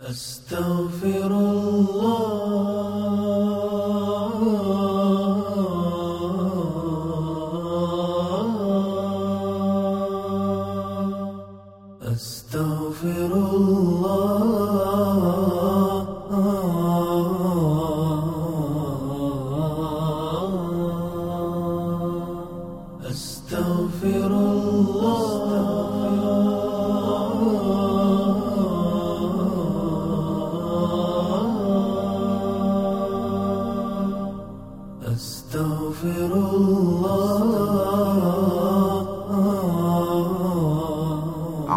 أستغفر الله.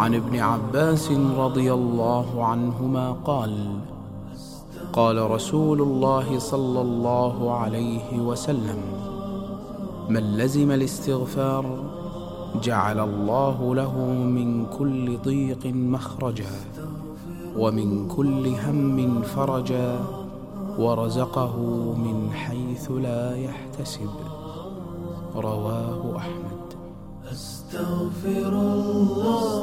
عن ابن عباس رضي الله عنهما قال قال رسول الله صلى الله عليه وسلم من لزم الاستغفار جعل الله له من كل ضيق مخرجا ومن كل هم فرجا ورزقه من حيث لا يحتسب. رواه أحمد. أستغفر الله.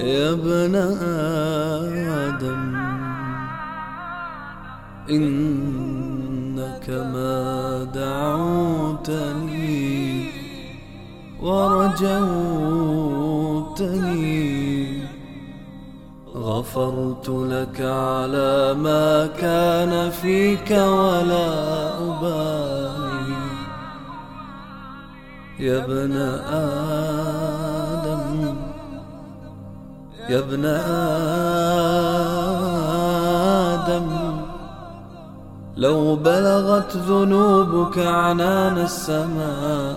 يا ابن آدم إنك ما دعوتني ورجوتني. غفرت لك على ما كان فيك ولا أبالي. يا ابن آدم يا ابن آدم لو بلغت ذنوبك عنان السماء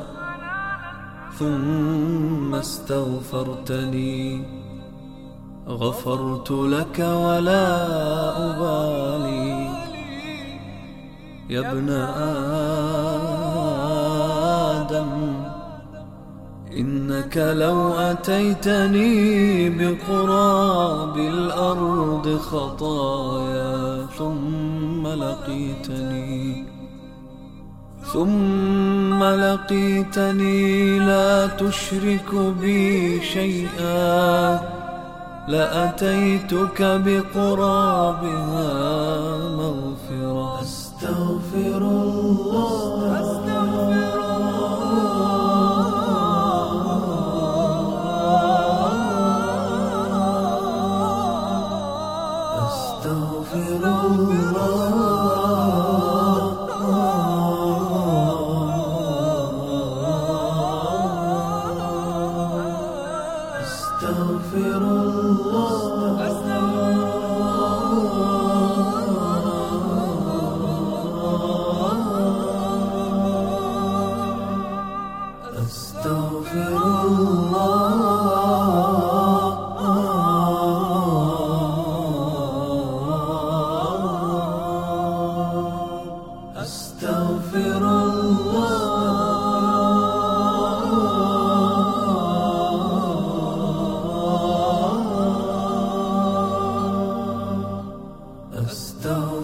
ثم استغفرتني غفرت لك ولا أبالي. يا ابن آدم إنك لو أتيتني بقراب الأرض خطايا ثم لقيتني ثم لقيتني لا تشرك بي شيئا لأتيتك بقرابها مغفرة. أستغفر الله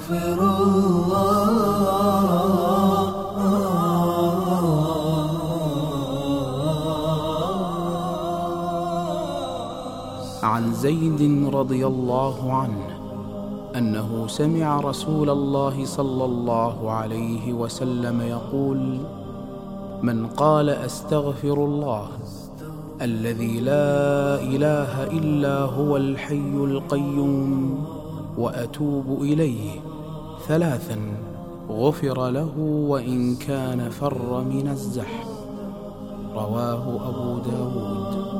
أستغفر الله. عن زيد رضي الله عنه أنه سمع رسول الله صلى الله عليه وسلم يقول من قال أستغفر الله الذي لا إله إلا هو الحي القيوم وأتوب إليه ثلاثا غفر له وإن كان فر من الزحف. رواه أبو داود.